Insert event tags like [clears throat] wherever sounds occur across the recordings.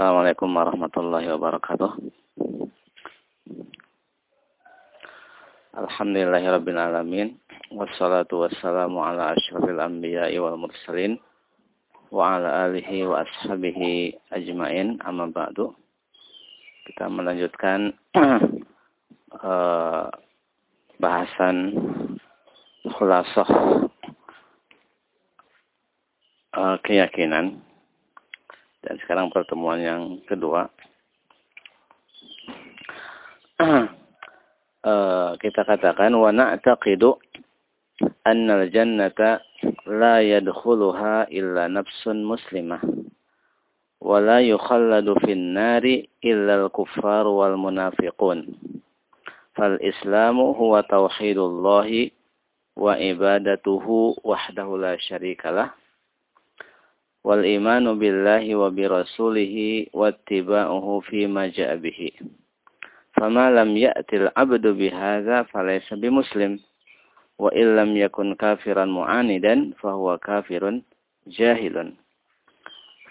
Assalamualaikum warahmatullahi wabarakatuh. Alhamdulillahirabbil alamin wassalatu wassalamu ala asyrafil anbiya'i wal mursalin wa ala alihi wa ashabihi ajmain amma ba'du. Kita melanjutkan uh, [clears throat] bahasan khulasah uh, keyakinan dan sekarang pertemuan yang kedua. uh, [clears throat] kita katakan wa na'taqidu anna al-jannata la yadkhuluha illa nafsun muslimah wa la yukhalladu fin nari illa al-kuffar wal munafiqun. Fal islamu huwa tauhidullahi wa ibadatuhu wahdahu la syarikalah wal imanu billahi wa bi rasulihi wattiba'uhu fi ma ja'a bihi. Fama lam ya'til abdu bihadza falaysa bimuslim wa illam yakun kafiran mu'anidan fahuwa kafirun jahilun.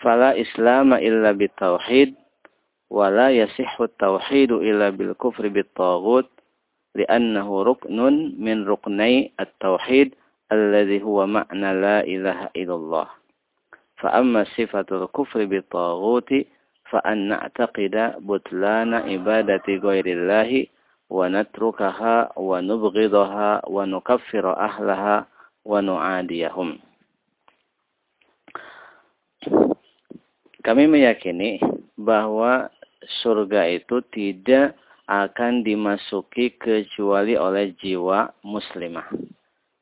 Fala islama illa bitauhid wa la yasihhu tauhidu illa bil kufri bit taghut li'annahu ruknun min ruknai at-tauhid alladhi huwa ma'na la ilaha illallah. فأما صفة الكفر بالطاغوت فأن نعتقد بطلان عبادة غير الله ونتركها ونبغضها ونكفر أهلها ونعاديهم Kami meyakini bahwa surga itu tidak akan dimasuki kecuali oleh jiwa muslimah.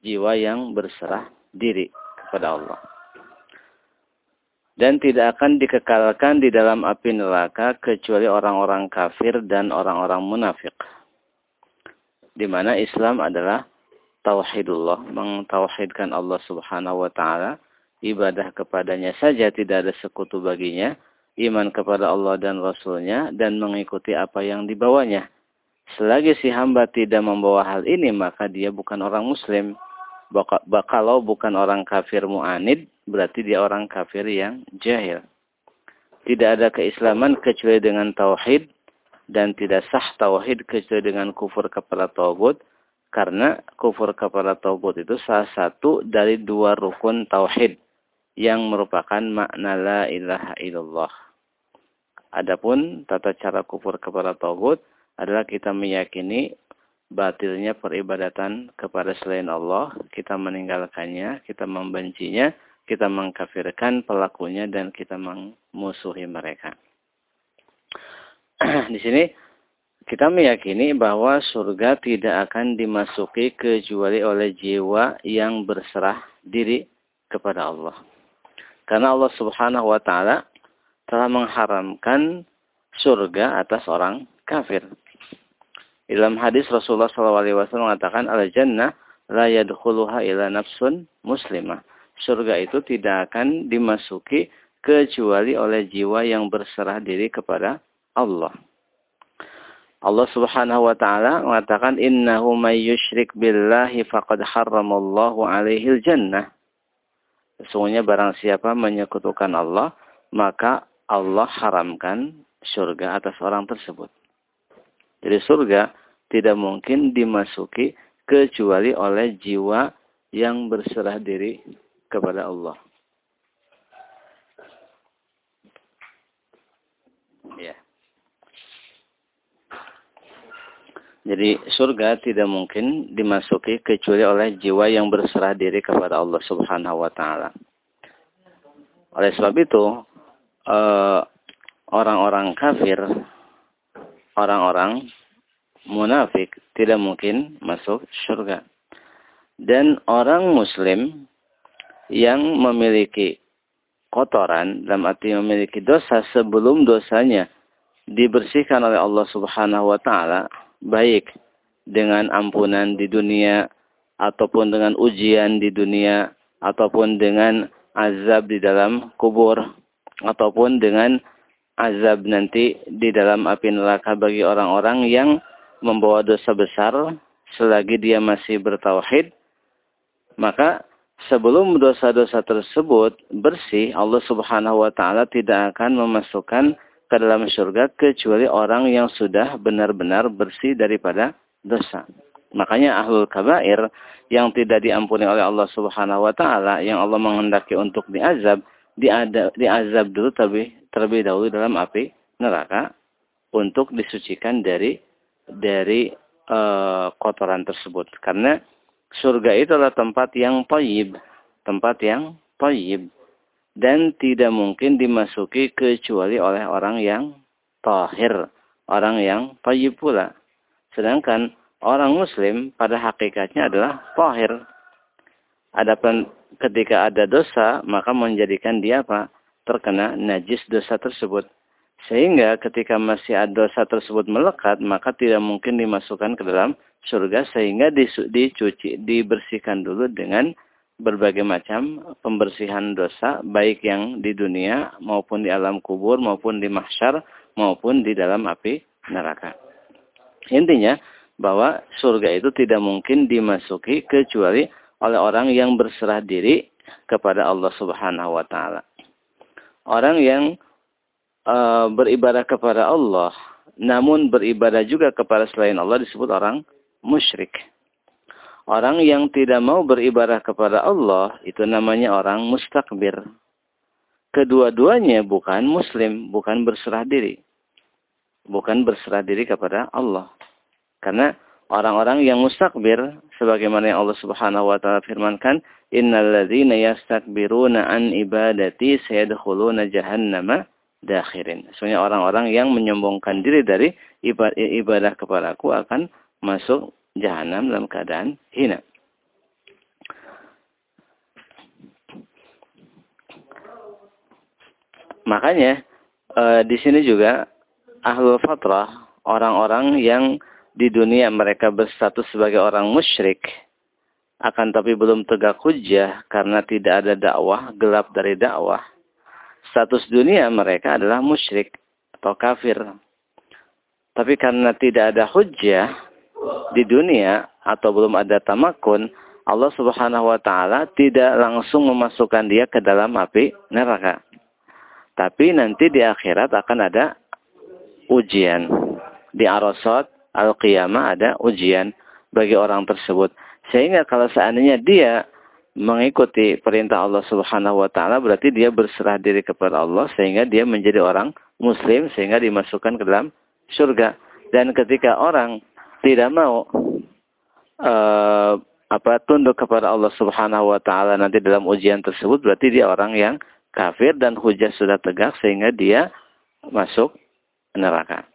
Jiwa yang berserah diri kepada Allah dan tidak akan dikekalkan di dalam api neraka kecuali orang-orang kafir dan orang-orang munafik. Di mana Islam adalah tauhidullah, mengtauhidkan Allah Subhanahu wa taala, ibadah kepadanya saja tidak ada sekutu baginya, iman kepada Allah dan Rasulnya dan mengikuti apa yang dibawanya. Selagi si hamba tidak membawa hal ini, maka dia bukan orang muslim. Kalau bukan orang kafir mu'anid, berarti dia orang kafir yang jahil. Tidak ada keislaman kecuali dengan tauhid dan tidak sah tauhid kecuali dengan kufur kepada tauhid karena kufur kepada tauhid itu salah satu dari dua rukun tauhid yang merupakan makna la ilaha illallah. Adapun tata cara kufur kepada tauhid adalah kita meyakini batilnya peribadatan kepada selain Allah, kita meninggalkannya, kita membencinya, kita mengkafirkan pelakunya dan kita memusuhi mereka. [clears throat] Di sini kita meyakini bahwa surga tidak akan dimasuki kecuali oleh jiwa yang berserah diri kepada Allah. Karena Allah Subhanahu wa taala telah mengharamkan surga atas orang kafir. Dalam hadis Rasulullah SAW mengatakan al-jannah la yadkhuluha ila nafsun muslimah surga itu tidak akan dimasuki kecuali oleh jiwa yang berserah diri kepada Allah. Allah Subhanahu wa taala mengatakan innahu may yusyrik billahi faqad harramallahu alaihi jannah. Sesungguhnya barang siapa menyekutukan Allah, maka Allah haramkan surga atas orang tersebut. Jadi surga tidak mungkin dimasuki kecuali oleh jiwa yang berserah diri kepada Allah. Ya. Jadi surga tidak mungkin dimasuki kecuali oleh jiwa yang berserah diri kepada Allah Subhanahu wa taala. Oleh sebab itu, eh, orang-orang kafir, orang-orang munafik tidak mungkin masuk surga. Dan orang muslim yang memiliki kotoran dalam arti memiliki dosa sebelum dosanya dibersihkan oleh Allah Subhanahu wa taala baik dengan ampunan di dunia ataupun dengan ujian di dunia ataupun dengan azab di dalam kubur ataupun dengan azab nanti di dalam api neraka bagi orang-orang yang membawa dosa besar selagi dia masih bertauhid maka sebelum dosa-dosa tersebut bersih, Allah Subhanahu wa taala tidak akan memasukkan ke dalam surga kecuali orang yang sudah benar-benar bersih daripada dosa. Makanya ahlul kabair yang tidak diampuni oleh Allah Subhanahu wa taala yang Allah menghendaki untuk diazab, diazab dulu terlebih terlebih dahulu dalam api neraka untuk disucikan dari dari uh, kotoran tersebut. Karena surga itu adalah tempat yang toyib, tempat yang toyib dan tidak mungkin dimasuki kecuali oleh orang yang tahir, orang yang tayyib pula. Sedangkan orang muslim pada hakikatnya adalah tahir. Adapun ketika ada dosa, maka menjadikan dia apa? Terkena najis dosa tersebut. Sehingga ketika masih ada dosa tersebut melekat, maka tidak mungkin dimasukkan ke dalam surga sehingga dicuci, dibersihkan dulu dengan berbagai macam pembersihan dosa baik yang di dunia maupun di alam kubur maupun di mahsyar maupun di dalam api neraka. Intinya bahwa surga itu tidak mungkin dimasuki kecuali oleh orang yang berserah diri kepada Allah Subhanahu wa taala. Orang yang uh, beribadah kepada Allah namun beribadah juga kepada selain Allah disebut orang musyrik. Orang yang tidak mau beribadah kepada Allah itu namanya orang mustakbir. Kedua-duanya bukan muslim, bukan berserah diri. Bukan berserah diri kepada Allah. Karena orang-orang yang mustakbir sebagaimana yang Allah Subhanahu wa taala firmankan, "Innalladzina yastakbiruna an ibadati sayadkhuluna jahannama dakhirin." Sebenarnya orang-orang yang menyombongkan diri dari ibadah kepadaku akan masuk jahanam dalam keadaan hina. Makanya e, di sini juga ahlul fatrah, orang-orang yang di dunia mereka berstatus sebagai orang musyrik, akan tapi belum tegak hujah karena tidak ada dakwah, gelap dari dakwah. Status dunia mereka adalah musyrik atau kafir. Tapi karena tidak ada hujah, di dunia atau belum ada tamakun, Allah Subhanahu wa taala tidak langsung memasukkan dia ke dalam api neraka. Tapi nanti di akhirat akan ada ujian. Di arasat al-qiyamah ada ujian bagi orang tersebut. Sehingga kalau seandainya dia mengikuti perintah Allah Subhanahu wa taala berarti dia berserah diri kepada Allah sehingga dia menjadi orang muslim sehingga dimasukkan ke dalam surga. Dan ketika orang tidak mau uh, apa tunduk kepada Allah Subhanahu wa taala nanti dalam ujian tersebut berarti dia orang yang kafir dan hujah sudah tegak sehingga dia masuk neraka.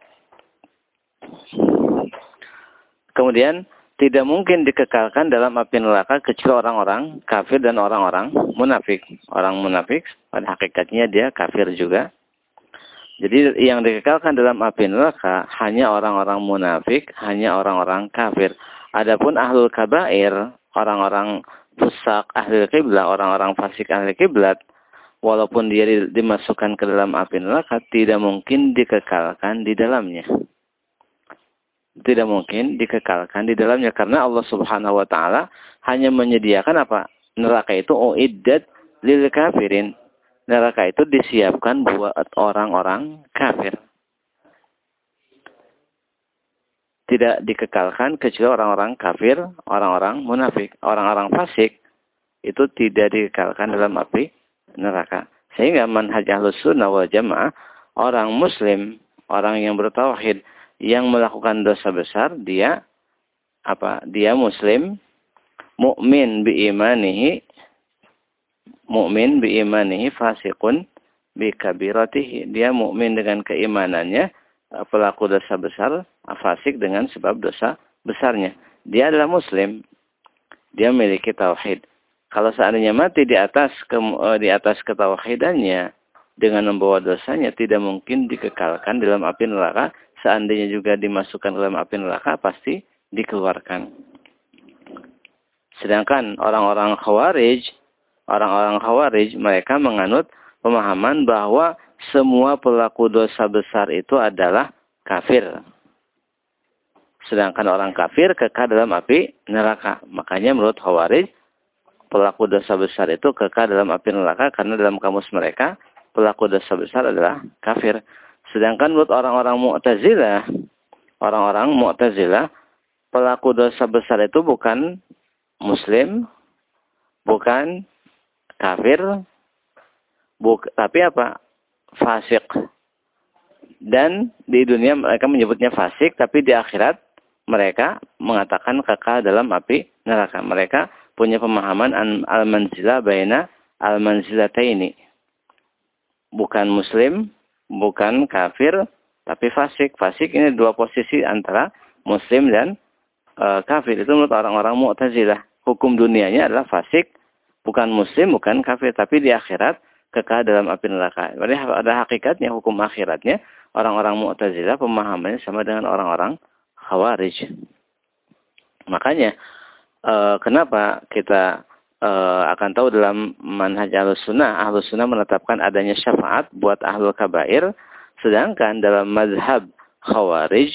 Kemudian tidak mungkin dikekalkan dalam api neraka kecuali orang-orang kafir dan orang-orang munafik. Orang munafik pada hakikatnya dia kafir juga jadi yang dikekalkan dalam api neraka hanya orang-orang munafik, hanya orang-orang kafir. Adapun ahlul kabair, orang-orang fusak ahli kiblat, orang-orang fasik ahli kiblat, walaupun dia dimasukkan ke dalam api neraka, tidak mungkin dikekalkan di dalamnya. Tidak mungkin dikekalkan di dalamnya karena Allah Subhanahu wa taala hanya menyediakan apa? Neraka itu uiddat lil kafirin neraka itu disiapkan buat orang-orang kafir. Tidak dikekalkan kecuali orang-orang kafir, orang-orang munafik, orang-orang fasik itu tidak dikekalkan dalam api neraka. Sehingga manhaj ahlus sunnah wal jamaah, orang muslim, orang yang bertauhid, yang melakukan dosa besar, dia apa? Dia muslim, mukmin bi imanihi mukmin bi imanihi fasikun bi kabiratihi. Dia mukmin dengan keimanannya, eh, pelaku dosa besar, fasik dengan sebab dosa besarnya. Dia adalah muslim. Dia memiliki tauhid. Kalau seandainya mati di atas ke, eh, di atas ketauhidannya dengan membawa dosanya tidak mungkin dikekalkan dalam api neraka. Seandainya juga dimasukkan dalam api neraka pasti dikeluarkan. Sedangkan orang-orang khawarij orang-orang Khawarij mereka menganut pemahaman bahwa semua pelaku dosa besar itu adalah kafir. Sedangkan orang kafir kekal dalam api neraka. Makanya menurut Khawarij pelaku dosa besar itu kekal dalam api neraka karena dalam kamus mereka pelaku dosa besar adalah kafir. Sedangkan menurut orang-orang Mu'tazilah, orang-orang Mu'tazilah, pelaku dosa besar itu bukan muslim, bukan kafir, buk, tapi apa? Fasik. Dan di dunia mereka menyebutnya fasik, tapi di akhirat mereka mengatakan kekal dalam api neraka. Mereka punya pemahaman al-manzilah baina al-manzilataini. Bukan muslim, bukan kafir, tapi fasik. Fasik ini dua posisi antara muslim dan e, kafir. Itu menurut orang-orang Mu'tazilah. Hukum dunianya adalah fasik, bukan muslim, bukan kafir. Tapi di akhirat kekal dalam api neraka. Berarti ada hakikatnya, hukum akhiratnya. Orang-orang Mu'tazilah pemahamannya sama dengan orang-orang Khawarij. Makanya, e, kenapa kita uh, akan tahu dalam manhaj ahlus sunnah, ahlus sunnah menetapkan adanya syafaat buat ahlul kabair, sedangkan dalam mazhab khawarij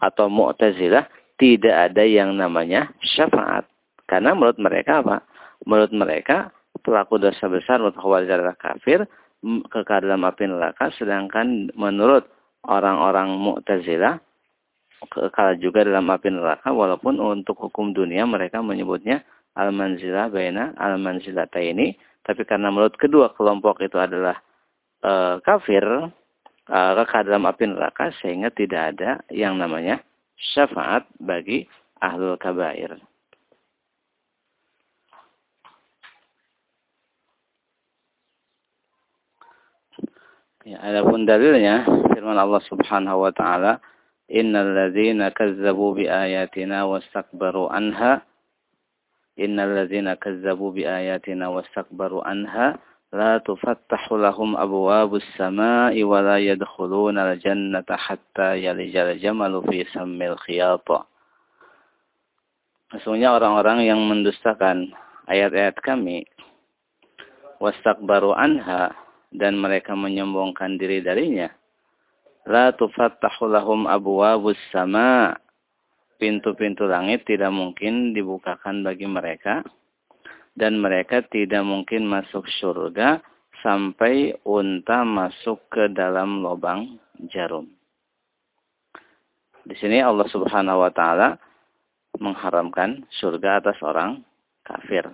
atau mu'tazilah tidak ada yang namanya syafaat. Karena menurut mereka apa? Menurut mereka pelaku dosa besar menurut khawarij adalah kafir, kekal dalam api neraka, sedangkan menurut orang-orang mu'tazilah kekal juga dalam api neraka walaupun untuk hukum dunia mereka menyebutnya al-manzilah baina al-manzilata ini. Tapi karena menurut kedua kelompok itu adalah e, kafir, e, kekal dalam api neraka, sehingga tidak ada yang namanya syafaat bagi ahlul kabair. Ya, adapun dalilnya firman Allah Subhanahu wa taala, "Innal ladzina kazzabu bi ayatina wastakbaru anha" innal ladzina kazzabu bi ayatina wastakbaru anha la tufattahu lahum abwabus samai wa la yadkhuluna al-jannata hatta yalijal jamalu fi sammil khiyata. Sesungguhnya orang-orang yang mendustakan ayat-ayat kami wastakbaru anha dan mereka menyombongkan diri darinya la tufattahu lahum abwabus sama pintu-pintu langit tidak mungkin dibukakan bagi mereka dan mereka tidak mungkin masuk surga sampai unta masuk ke dalam lubang jarum. Di sini Allah Subhanahu wa taala mengharamkan surga atas orang kafir.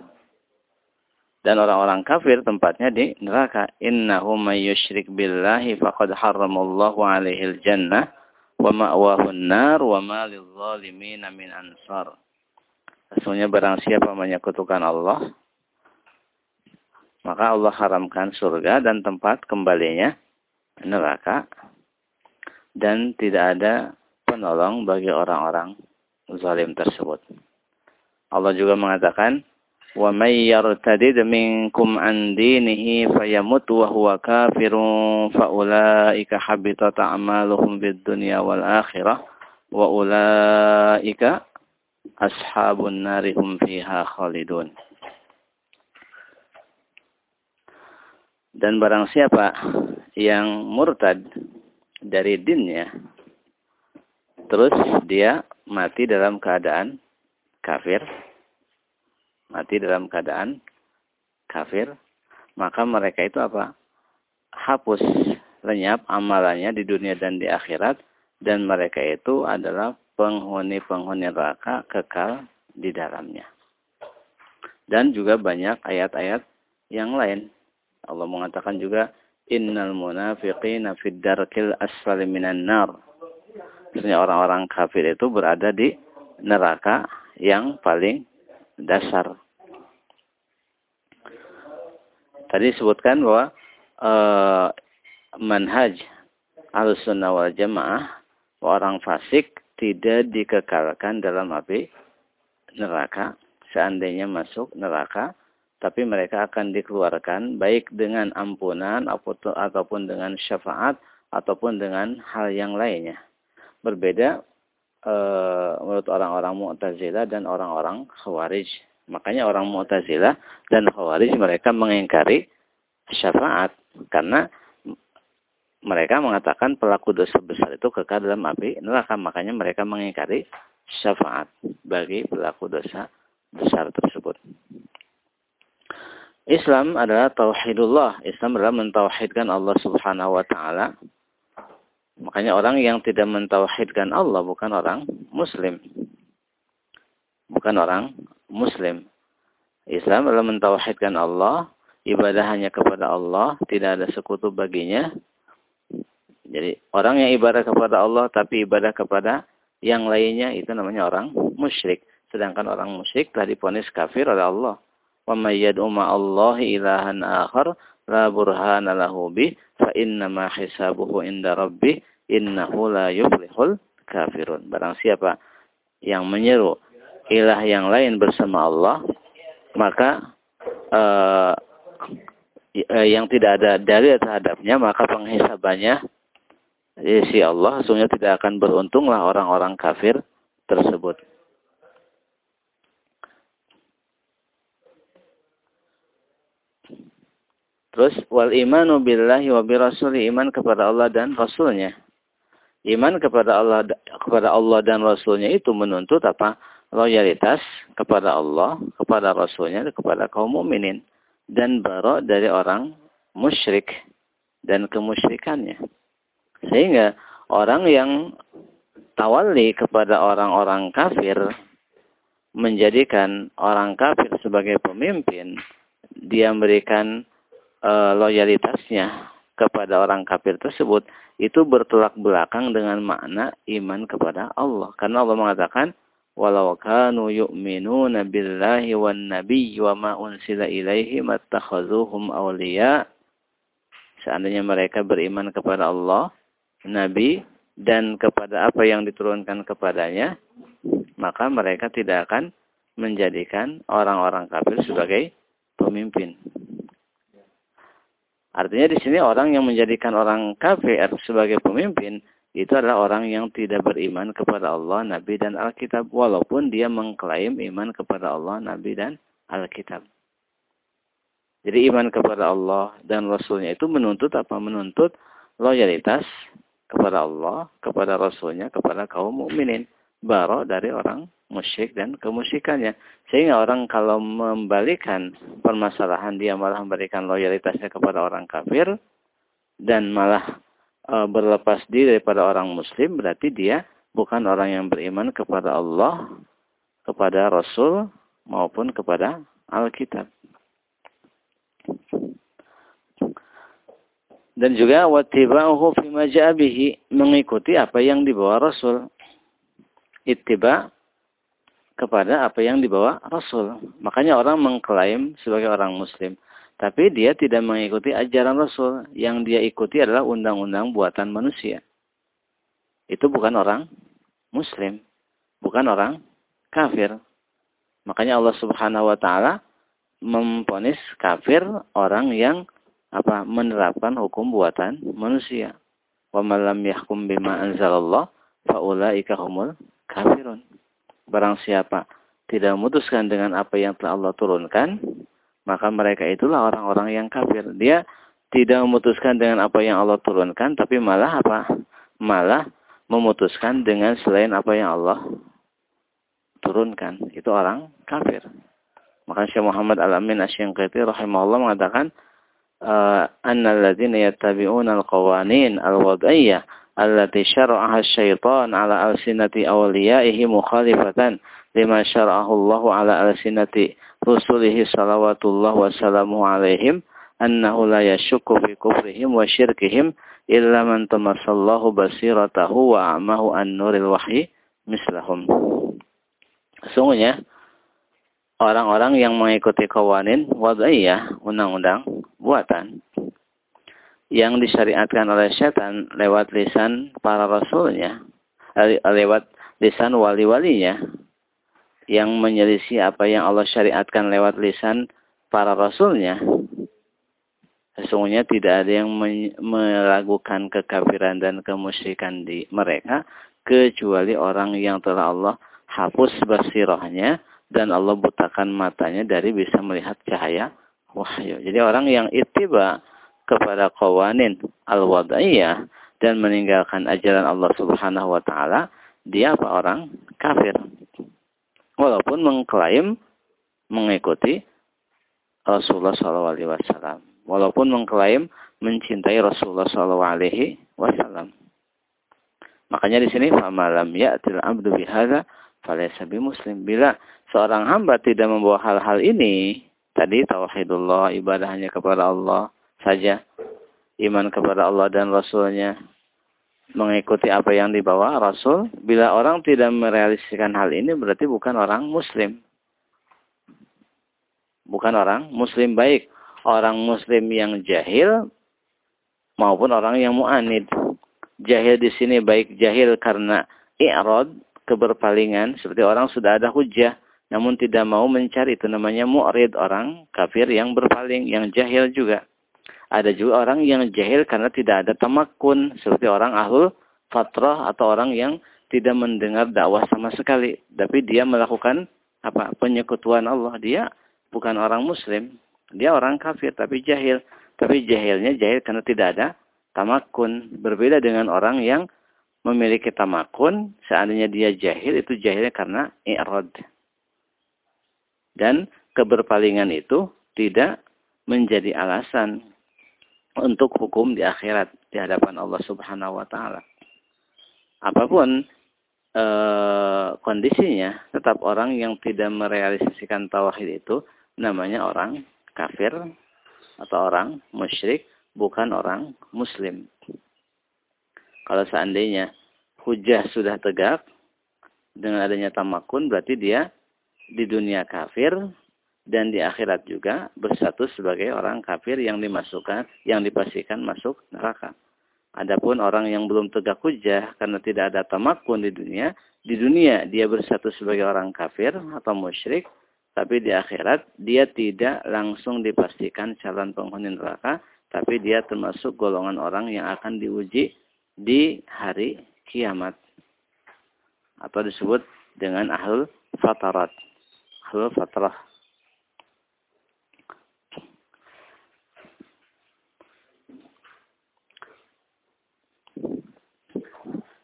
Dan orang-orang kafir tempatnya di neraka. Innahu may billahi faqad harramallahu alaihi jannah wa ma'wahun nar wa ma lizzalimin min ansar. Sesungguhnya barang siapa menyekutukan Allah, maka Allah haramkan surga dan tempat kembalinya neraka dan tidak ada penolong bagi orang-orang zalim tersebut. Allah juga mengatakan, ومن يرتدد منكم عن دينه فيمت وهو كافر فأولئك حبطت أعمالهم في الدنيا والآخرة وأولئك أصحاب النار هم فيها خالدون Dan barang siapa yang murtad dari dinnya, terus dia mati dalam keadaan kafir, mati dalam keadaan kafir, maka mereka itu apa? Hapus, lenyap amalannya di dunia dan di akhirat, dan mereka itu adalah penghuni-penghuni neraka kekal di dalamnya. Dan juga banyak ayat-ayat yang lain. Allah mengatakan juga, Innal munafiqina fid darkil asfali minan nar. Maksudnya orang-orang kafir itu berada di neraka yang paling dasar. Tadi disebutkan bahwa uh, manhaj al-sunnah wal jamaah orang fasik tidak dikekalkan dalam api neraka seandainya masuk neraka tapi mereka akan dikeluarkan baik dengan ampunan ataupun dengan syafaat ataupun dengan hal yang lainnya berbeda e, menurut orang-orang Mu'tazilah dan orang-orang Khawarij. Makanya orang Mu'tazilah dan Khawarij mereka mengingkari syafaat karena mereka mengatakan pelaku dosa besar itu kekal dalam api neraka. Makanya mereka mengingkari syafaat bagi pelaku dosa besar tersebut. Islam adalah tauhidullah. Islam adalah mentauhidkan Allah Subhanahu wa taala Makanya orang yang tidak mentauhidkan Allah bukan orang muslim. Bukan orang muslim. Islam adalah mentauhidkan Allah, ibadah hanya kepada Allah, tidak ada sekutu baginya. Jadi orang yang ibadah kepada Allah tapi ibadah kepada yang lainnya itu namanya orang musyrik. Sedangkan orang musyrik telah diponis kafir oleh Allah. Wa ma'allahi ilahan akhar la burhana lahu bi fa innama hisabuhu inda rabbih innahu la yuflihul kafirun. Barang siapa yang menyeru ilah yang lain bersama Allah, maka uh, yang tidak ada dalil terhadapnya, maka penghisabannya si Allah sesungguhnya tidak akan beruntunglah orang-orang kafir tersebut. Terus wal imanu billahi wa birasuli iman kepada Allah dan rasulnya iman kepada Allah kepada Allah dan Rasulnya itu menuntut apa? Loyalitas kepada Allah, kepada Rasulnya, kepada kaum mukminin dan barok dari orang musyrik dan kemusyrikannya. Sehingga orang yang tawali kepada orang-orang kafir menjadikan orang kafir sebagai pemimpin, dia memberikan e, loyalitasnya kepada orang kafir tersebut itu bertolak belakang dengan makna iman kepada Allah. Karena Allah mengatakan, "Walau kanu yu'minuna billahi wan nabiy wa ma unsila ilaihi mattakhazuhum awliya." Seandainya mereka beriman kepada Allah, nabi dan kepada apa yang diturunkan kepadanya, maka mereka tidak akan menjadikan orang-orang kafir sebagai pemimpin. Artinya di sini orang yang menjadikan orang kafir sebagai pemimpin itu adalah orang yang tidak beriman kepada Allah, Nabi dan Alkitab walaupun dia mengklaim iman kepada Allah, Nabi dan Alkitab. Jadi iman kepada Allah dan Rasulnya itu menuntut apa? Menuntut loyalitas kepada Allah, kepada Rasulnya, kepada kaum mukminin. Baro dari orang musyrik dan kemusyikannya. Sehingga orang kalau membalikan permasalahan dia malah memberikan loyalitasnya kepada orang kafir dan malah berlepas diri daripada orang muslim berarti dia bukan orang yang beriman kepada Allah, kepada Rasul maupun kepada Alkitab. Dan juga wattiba'uhu fi majabihi mengikuti apa yang dibawa Rasul. Ittiba kepada apa yang dibawa Rasul. Makanya orang mengklaim sebagai orang Muslim. Tapi dia tidak mengikuti ajaran Rasul. Yang dia ikuti adalah undang-undang buatan manusia. Itu bukan orang Muslim. Bukan orang kafir. Makanya Allah subhanahu wa ta'ala memponis kafir orang yang apa menerapkan hukum buatan manusia. Wa malam yahkum bima anzalallah faulaika humul kafirun. Barang siapa tidak memutuskan dengan apa yang telah Allah turunkan, maka mereka itulah orang-orang yang kafir. Dia tidak memutuskan dengan apa yang Allah turunkan, tapi malah apa? Malah memutuskan dengan selain apa yang Allah turunkan. Itu orang kafir. Maka Syekh Muhammad Al-Amin Asy-Syanqiti rahimahullah mengatakan eh, annal ladzina yattabi'una al-qawanin al-wad'iyyah allati syara'aha syaitan ala alsinati awliyaihi mukhalifatan lima syara'ahu Allah ala alsinati rusulihi salawatullah wassalamu alaihim annahu la yashukku fi kufrihim wa syirkihim illa man tamassallahu basiratahu wa amahu an nuril wahyi mislahum. Sungguhnya orang-orang yang mengikuti kawanin wad'iyah, undang-undang buatan yang disyariatkan oleh setan lewat lisan para rasulnya, eh, lewat lisan wali-walinya, yang menyelisih apa yang Allah syariatkan lewat lisan para rasulnya. Sesungguhnya tidak ada yang meragukan kekafiran dan kemusyrikan di mereka, kecuali orang yang telah Allah hapus basirahnya dan Allah butakan matanya dari bisa melihat cahaya wahyu. Jadi orang yang ittiba kepada kawanin al-wada'iyah dan meninggalkan ajaran Allah Subhanahu wa taala, dia apa orang kafir. Walaupun mengklaim mengikuti Rasulullah SAW. Walaupun mengklaim mencintai Rasulullah SAW. Makanya di sini famalam ya'til abdu bihadza falaysa muslim. Bila seorang hamba tidak membawa hal-hal ini, tadi tauhidullah, ibadah hanya kepada Allah saja, iman kepada Allah dan Rasulnya, mengikuti apa yang dibawa Rasul, bila orang tidak merealisasikan hal ini berarti bukan orang Muslim. Bukan orang Muslim baik. Orang Muslim yang jahil maupun orang yang mu'anid. Jahil di sini baik jahil karena i'rad, keberpalingan, seperti orang sudah ada hujah, namun tidak mau mencari itu namanya mu'rid, orang kafir yang berpaling, yang jahil juga. Ada juga orang yang jahil karena tidak ada tamakun, seperti orang ahlul fatrah atau orang yang tidak mendengar dakwah sama sekali, tapi dia melakukan apa penyekutuan Allah. Dia bukan orang muslim, dia orang kafir tapi jahil. Tapi jahilnya jahil karena tidak ada tamakun. Berbeda dengan orang yang memiliki tamakun, seandainya dia jahil, itu jahilnya karena i'rad. Dan keberpalingan itu tidak menjadi alasan untuk hukum di akhirat di hadapan Allah Subhanahu wa taala. Apa pun e, kondisinya, tetap orang yang tidak merealisasikan tauhid itu namanya orang kafir atau orang musyrik bukan orang muslim. Kalau seandainya hujah sudah tegak dengan adanya tamakun berarti dia di dunia kafir dan di akhirat juga bersatu sebagai orang kafir yang dimasukkan yang dipastikan masuk neraka. Adapun orang yang belum tegak hujah karena tidak ada tamakun di dunia, di dunia dia bersatu sebagai orang kafir atau musyrik, tapi di akhirat dia tidak langsung dipastikan calon penghuni neraka, tapi dia termasuk golongan orang yang akan diuji di hari kiamat. Atau disebut dengan ahlul fatarat. Ahlul fatrah.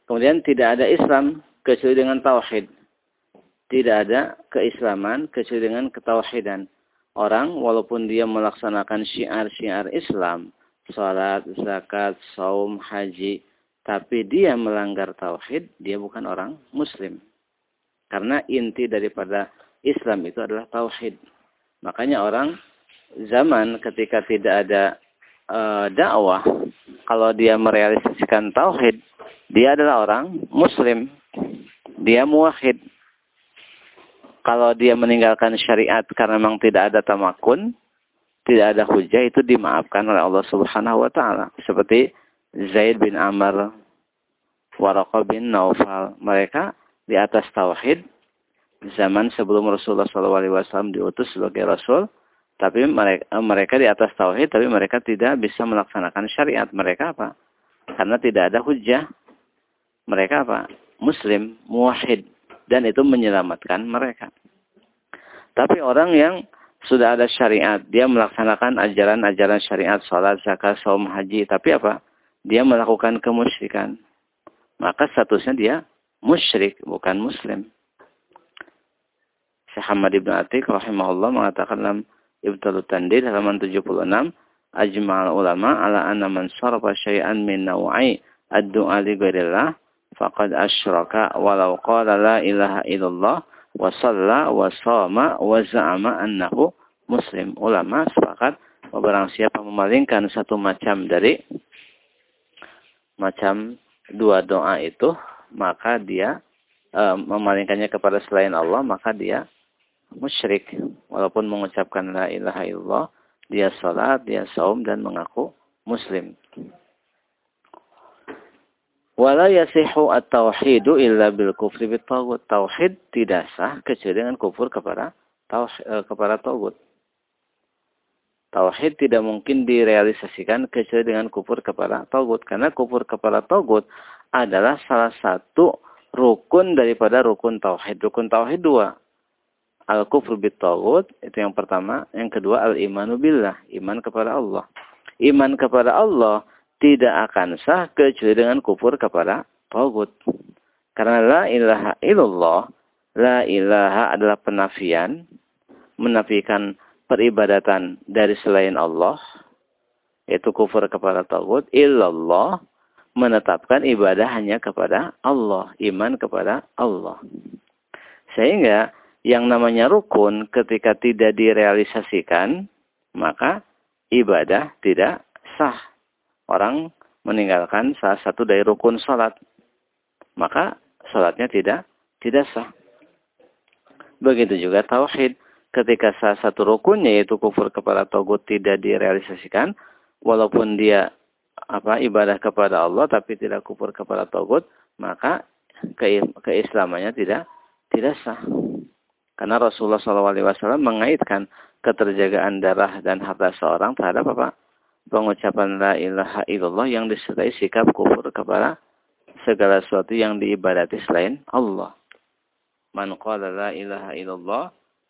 Kemudian tidak ada Islam kecuali dengan tauhid. Tidak ada keislaman kecuali dengan ketauhidan orang walaupun dia melaksanakan syiar-syiar Islam, salat, zakat, saum, haji, tapi dia melanggar tauhid, dia bukan orang muslim. Karena inti daripada Islam itu adalah tauhid. Makanya orang zaman ketika tidak ada e, dakwah, kalau dia merealisasikan tauhid, dia adalah orang muslim. Dia muwahhid kalau dia meninggalkan syariat karena memang tidak ada tamakun, tidak ada hujah itu dimaafkan oleh Allah Subhanahu wa taala. Seperti Zaid bin Amr, Waraqah bin Naufal, mereka di atas tauhid zaman sebelum Rasulullah SAW diutus sebagai rasul, tapi mereka, mereka di atas tauhid tapi mereka tidak bisa melaksanakan syariat. Mereka apa? Karena tidak ada hujah. Mereka apa? Muslim, muwahhid dan itu menyelamatkan mereka. Tapi orang yang sudah ada syariat, dia melaksanakan ajaran-ajaran syariat, sholat, zakat, saum, haji, tapi apa? Dia melakukan kemusyrikan. Maka statusnya dia musyrik, bukan muslim. Syekh Hamad Ibn Atik rahimahullah mengatakan dalam Ibtalut Tandir halaman 76, Ajma'al ulama ala anna man sarfa syai'an min naw'i ad-du'a li ghairillah faqad asyraka walau qala la ilaha illallah wa shalla wa shama wa za'ama annahu muslim. Ulama sepakat barang siapa memalingkan satu macam dari macam dua doa itu, maka dia e, memalingkannya kepada selain Allah, maka dia musyrik. Walaupun mengucapkan la ilaha illallah, dia salat, dia saum dan mengaku muslim. Wala yasihu at-tauhidu illa bil kufri bit tagut. Tauhid tidak sah kecuali dengan kufur kepada tauhid, eh, kepada. Tauhid tidak mungkin direalisasikan kecuali dengan kufur kepada tagut. Karena kufur kepada tagut adalah salah satu rukun daripada rukun tauhid. Rukun tauhid dua. Al-kufur bit tagut itu yang pertama. Yang kedua al-imanu billah. Iman kepada Allah. Iman kepada Allah tidak akan sah kecuali dengan kufur kepada Tauhid. Karena la ilaha illallah, la ilaha adalah penafian, menafikan peribadatan dari selain Allah, yaitu kufur kepada Tauhid, illallah, menetapkan ibadah hanya kepada Allah, iman kepada Allah. Sehingga yang namanya rukun ketika tidak direalisasikan, maka ibadah tidak sah. Orang meninggalkan salah satu dari rukun salat, maka salatnya tidak tidak sah. Begitu juga tauhid. Ketika salah satu rukunnya yaitu kufur kepada togut tidak direalisasikan, walaupun dia apa ibadah kepada Allah tapi tidak kufur kepada togut, maka ke, keislamannya tidak tidak sah. Karena Rasulullah SAW mengaitkan keterjagaan darah dan harta seorang terhadap apa? Pengucapan la ilaha illallah yang disertai sikap kufur kepada segala sesuatu yang diibadati selain Allah. Man qala la ilaha illallah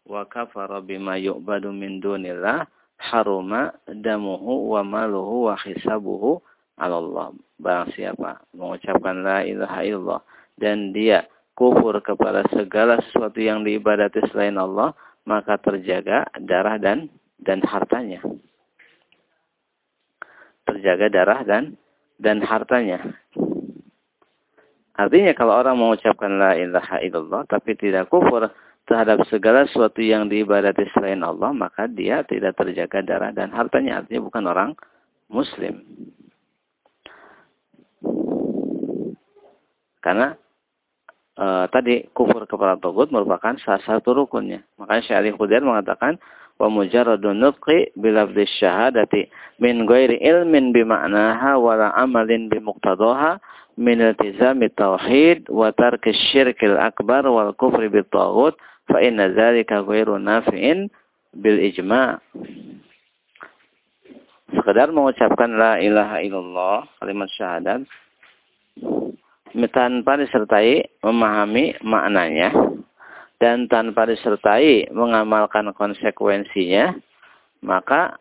wa kafara bima yu'badu min dunillah haruma damuhu wa maluhu wa hisabuhu Allah. Barang siapa mengucapkan la ilaha illallah dan dia kufur kepada segala sesuatu yang diibadati selain Allah, maka terjaga darah dan dan hartanya. Terjaga darah dan dan hartanya. Artinya kalau orang mengucapkan la ilaha illallah tapi tidak kufur terhadap segala sesuatu yang diibadati selain Allah, maka dia tidak terjaga darah dan hartanya. Artinya bukan orang muslim. Karena e, tadi kufur kepada Togut merupakan salah satu rukunnya. Makanya Syekh Ali mengatakan, wa mujarradun nutqi bilafdhi syahadati min ghairi ilmin bima'naha wala amalin bimuqtadaha min iltizami tauhid wa tarki syirkil akbar wal kufri bitaghut fa inna dzalika ghairu nafi'in bil ijma' sekedar mengucapkan la ilaha illallah kalimat syahadat tanpa disertai memahami maknanya dan tanpa disertai mengamalkan konsekuensinya maka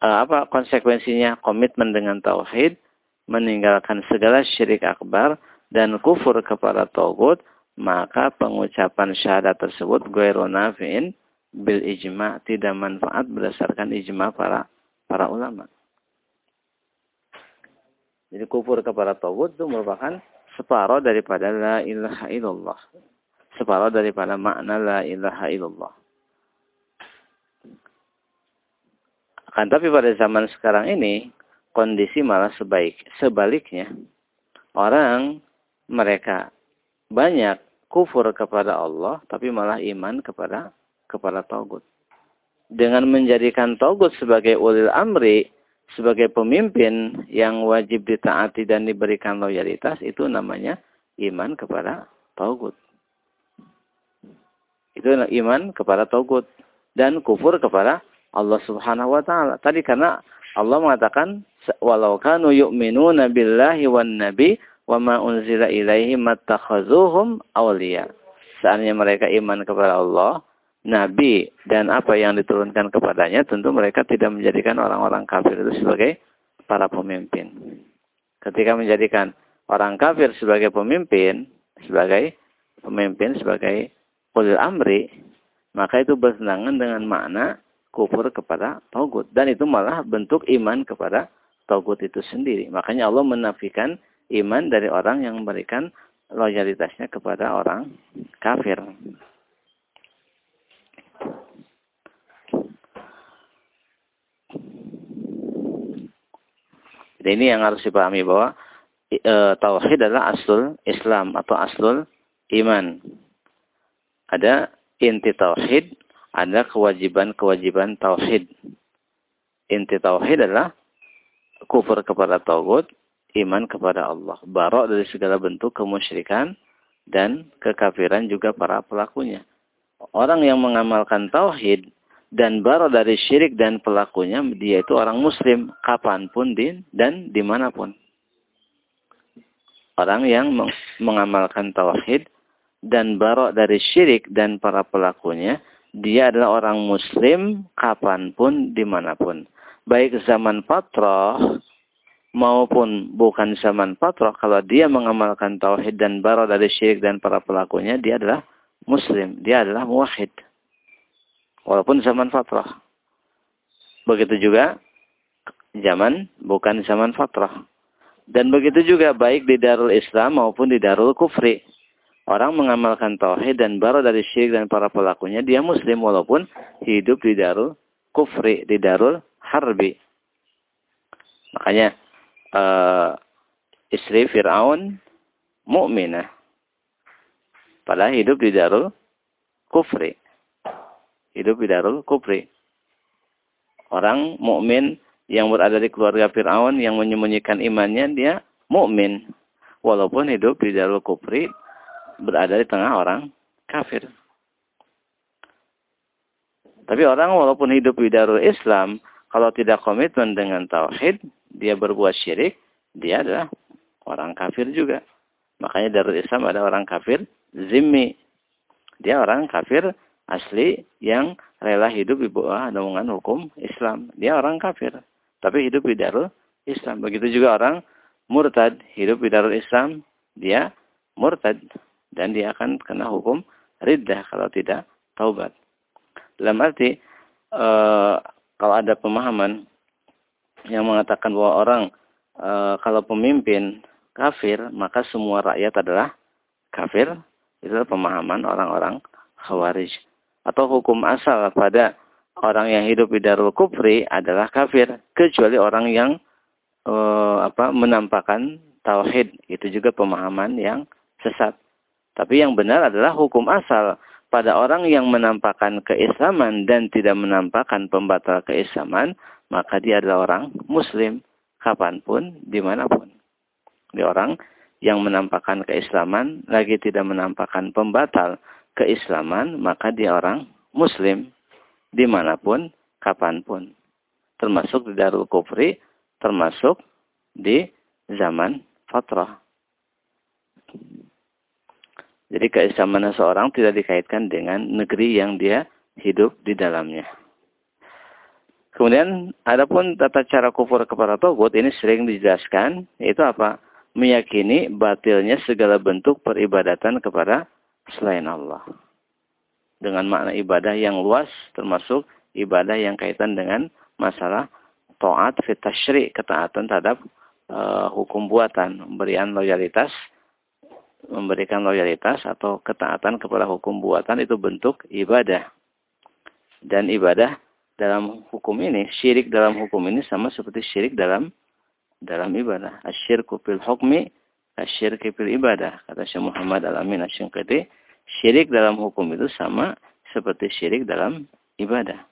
eh, apa konsekuensinya komitmen dengan tauhid meninggalkan segala syirik akbar dan kufur kepada togut maka pengucapan syahadat tersebut ghairu bil ijma tidak manfaat berdasarkan ijma para para ulama. Jadi kufur kepada tauhid itu merupakan separuh daripada la ilaha illallah. Separuh daripada makna la ilaha illallah. Kan tapi pada zaman sekarang ini kondisi malah sebaik sebaliknya. Orang mereka banyak kufur kepada Allah tapi malah iman kepada kepada Taugut. Dengan menjadikan Taugut sebagai ulil amri, sebagai pemimpin yang wajib ditaati dan diberikan loyalitas, itu namanya iman kepada Taugut. Itu iman kepada Taugut. Dan kufur kepada Allah subhanahu wa ta'ala. Tadi karena Allah mengatakan, walau kanu yu'minuna billahi wan nabi wa ma unzila ilaihi mattakhazuhum awliya. Seandainya mereka iman kepada Allah, Nabi dan apa yang diturunkan kepadanya, tentu mereka tidak menjadikan orang-orang kafir itu sebagai para pemimpin. Ketika menjadikan orang kafir sebagai pemimpin, sebagai pemimpin, sebagai ulil amri, maka itu bersenangan dengan makna kufur kepada Taugut. Dan itu malah bentuk iman kepada Taugut itu sendiri. Makanya Allah menafikan iman dari orang yang memberikan loyalitasnya kepada orang kafir. Jadi ini yang harus dipahami bahwa e, tauhid adalah aslul Islam atau aslul iman. Ada inti tauhid, ada kewajiban-kewajiban tauhid. Inti tauhid adalah kufur kepada tauhid, iman kepada Allah. Barok dari segala bentuk kemusyrikan dan kekafiran juga para pelakunya. Orang yang mengamalkan tauhid dan barok dari syirik dan pelakunya, dia itu orang muslim kapan pun din dan di mana pun. Orang yang mengamalkan tauhid dan barok dari syirik dan para pelakunya, dia adalah orang muslim kapan pun di mana pun. Baik zaman patroh maupun bukan zaman patroh, kalau dia mengamalkan tauhid dan bara dari syirik dan para pelakunya, dia adalah muslim, dia adalah muwahhid. Walaupun zaman fatrah. Begitu juga zaman bukan zaman fatrah. Dan begitu juga baik di Darul Islam maupun di Darul Kufri. Orang mengamalkan tauhid dan baru dari syirik dan para pelakunya dia muslim walaupun hidup di Darul Kufri, di Darul Harbi. Makanya uh, istri Fir'aun mukminah. Padahal hidup di Darul Kufri. Hidup di Darul Kufri. Orang mukmin yang berada di keluarga Fir'aun yang menyembunyikan imannya dia mukmin walaupun hidup di Darul Kufri berada di tengah orang kafir. Tapi orang walaupun hidup di Darul Islam kalau tidak komitmen dengan tauhid, dia berbuat syirik, dia adalah orang kafir juga. Makanya Darul Islam ada orang kafir zimmi. Dia orang kafir asli yang rela hidup di bawah naungan hukum Islam. Dia orang kafir tapi hidup di Darul Islam. Begitu juga orang murtad hidup di Darul Islam, dia murtad dan dia akan kena hukum riddah kalau tidak taubat. Dalam arti e, kalau ada pemahaman yang mengatakan bahwa orang e, kalau pemimpin kafir maka semua rakyat adalah kafir, itu adalah pemahaman orang-orang khawarij. Atau hukum asal pada orang yang hidup di Darul Kufri adalah kafir kecuali orang yang uh, apa menampakkan tauhid itu juga pemahaman yang sesat. Tapi yang benar adalah hukum asal pada orang yang menampakkan keislaman dan tidak menampakkan pembatal keislaman, maka dia adalah orang muslim kapan pun, di mana pun. Dia orang yang menampakkan keislaman, lagi tidak menampakkan pembatal keislaman, maka dia orang muslim di mana pun, kapan pun. Termasuk di Darul Kufri, termasuk di zaman fatrah. Jadi keislaman seorang tidak dikaitkan dengan negeri yang dia hidup di dalamnya. Kemudian, adapun tata cara kufur kepada Togut ini sering dijelaskan, yaitu apa? Meyakini batilnya segala bentuk peribadatan kepada selain Allah dengan makna ibadah yang luas termasuk ibadah yang kaitan dengan masalah taat fit tasyri ketaatan terhadap uh, hukum buatan pemberian loyalitas memberikan loyalitas atau ketaatan kepada hukum buatan itu bentuk ibadah dan ibadah dalam hukum ini syirik dalam hukum ini sama seperti syirik dalam dalam ibadah asyirku fil hukmi asyirku fil ibadah kata Syekh Muhammad Alamin Asyinqiti Syirik dalam hukum itu sama seperti syirik dalam ibadah.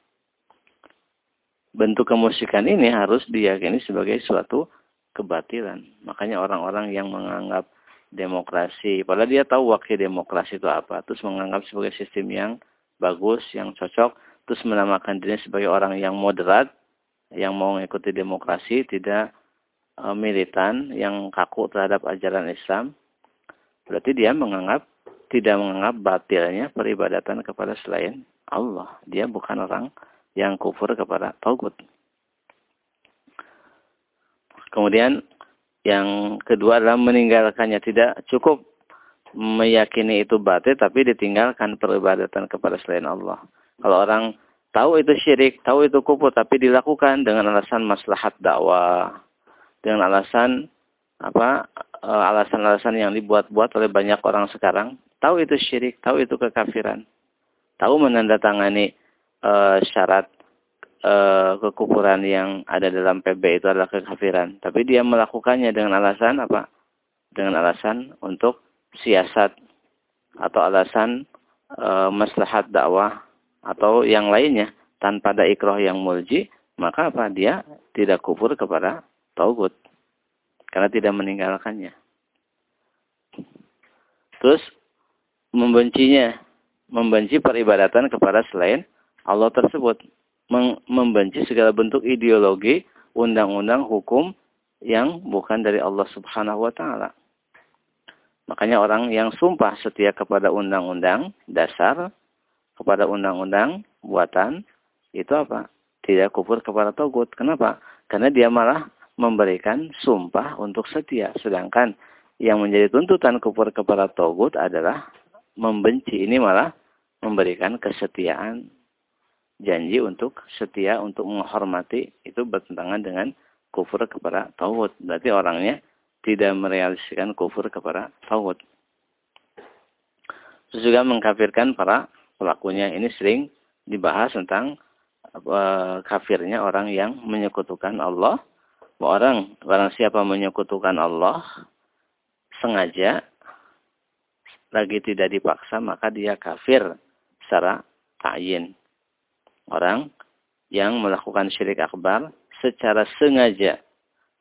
Bentuk kemusikan ini harus diyakini sebagai suatu kebatilan. Makanya orang-orang yang menganggap demokrasi, padahal dia tahu wakil demokrasi itu apa, terus menganggap sebagai sistem yang bagus, yang cocok, terus menamakan dirinya sebagai orang yang moderat, yang mau mengikuti demokrasi, tidak e, militan, yang kaku terhadap ajaran Islam, berarti dia menganggap tidak menganggap batilnya peribadatan kepada selain Allah. Dia bukan orang yang kufur kepada Taugut. Kemudian yang kedua adalah meninggalkannya. Tidak cukup meyakini itu batil tapi ditinggalkan peribadatan kepada selain Allah. Kalau orang tahu itu syirik, tahu itu kufur tapi dilakukan dengan alasan maslahat dakwah, dengan alasan apa eh, alasan-alasan yang dibuat-buat oleh banyak orang sekarang Tahu itu syirik, tahu itu kekafiran. Tahu menandatangani e, syarat e, kekufuran yang ada dalam PB itu adalah kekafiran. Tapi dia melakukannya dengan alasan apa? Dengan alasan untuk siasat atau alasan e, maslahat dakwah atau yang lainnya tanpa ada ikroh yang mulji, maka apa? Dia tidak kufur kepada taugut karena tidak meninggalkannya. Terus membencinya, membenci peribadatan kepada selain Allah tersebut, membenci segala bentuk ideologi, undang-undang, hukum yang bukan dari Allah Subhanahu wa taala. Makanya orang yang sumpah setia kepada undang-undang dasar, kepada undang-undang buatan, itu apa? Tidak kufur kepada togut. Kenapa? Karena dia malah memberikan sumpah untuk setia. Sedangkan yang menjadi tuntutan kufur kepada togut adalah membenci ini malah memberikan kesetiaan janji untuk setia untuk menghormati itu bertentangan dengan kufur kepada tauhid berarti orangnya tidak merealisasikan kufur kepada tauhid. Terus juga mengkafirkan para pelakunya. Ini sering dibahas tentang uh, kafirnya orang yang menyekutukan Allah. Orang barang siapa menyekutukan Allah sengaja lagi tidak dipaksa maka dia kafir secara ta'yin. Orang yang melakukan syirik akbar secara sengaja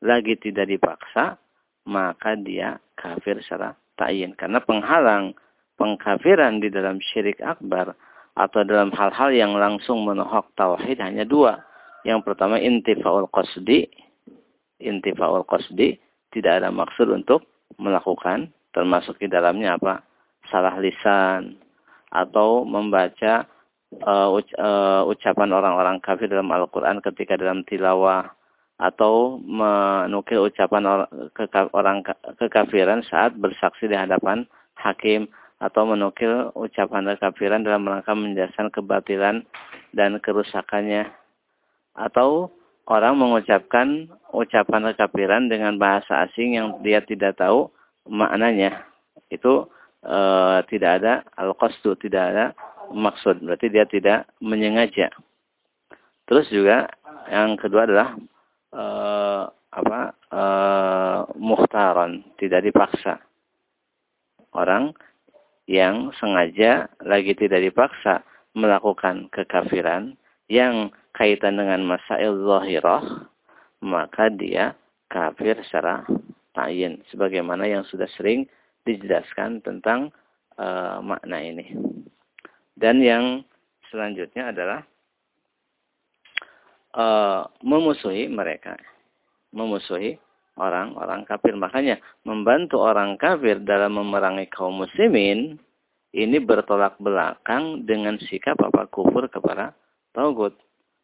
lagi tidak dipaksa maka dia kafir secara ta'yin. Karena penghalang pengkafiran di dalam syirik akbar atau dalam hal-hal yang langsung menohok tauhid hanya dua. Yang pertama intifaul qasdi. Intifaul qasdi tidak ada maksud untuk melakukan termasuk di dalamnya apa? salah lisan atau membaca uh, uh, ucapan orang-orang kafir dalam Al-Qur'an ketika dalam tilawah atau menukil ucapan or orang kekafiran saat bersaksi di hadapan hakim atau menukil ucapan kekafiran dalam rangka menjelaskan kebatilan dan kerusakannya. Atau orang mengucapkan ucapan kekafiran dengan bahasa asing yang dia tidak tahu maknanya. Itu e, tidak ada al-qasdu tidak ada maksud berarti dia tidak menyengaja terus juga yang kedua adalah e, apa e, muhtaran tidak dipaksa orang yang sengaja lagi tidak dipaksa melakukan kekafiran yang kaitan dengan masail zahirah, maka dia kafir secara ta'yin. Sebagaimana yang sudah sering dijelaskan tentang uh, makna ini. Dan yang selanjutnya adalah uh, memusuhi mereka. Memusuhi orang-orang kafir. Makanya membantu orang kafir dalam memerangi kaum muslimin ini bertolak belakang dengan sikap apa kufur kepada taugut.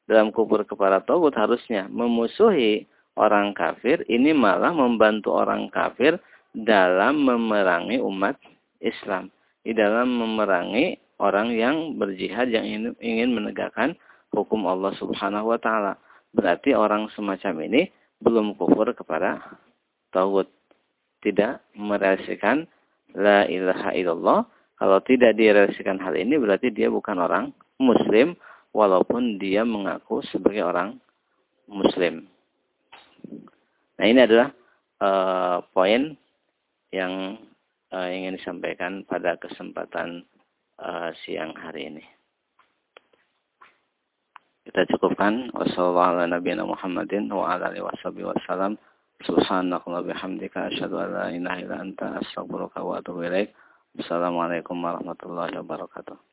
Dalam kufur kepada taugut harusnya memusuhi orang kafir ini malah membantu orang kafir dalam memerangi umat Islam. Di dalam memerangi orang yang berjihad yang ingin menegakkan hukum Allah Subhanahu wa taala. Berarti orang semacam ini belum kufur kepada tauhid. Tidak merealisasikan la ilaha illallah. Kalau tidak direalisasikan hal ini berarti dia bukan orang muslim walaupun dia mengaku sebagai orang muslim. Nah, ini adalah uh, poin yang uh, ingin disampaikan pada kesempatan uh, siang hari ini. Kita cukupkan. Wassalamualaikum warahmatullahi wabarakatuh.